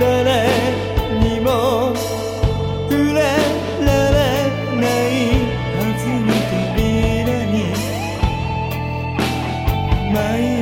誰にも触れられないはずの扉に。舞い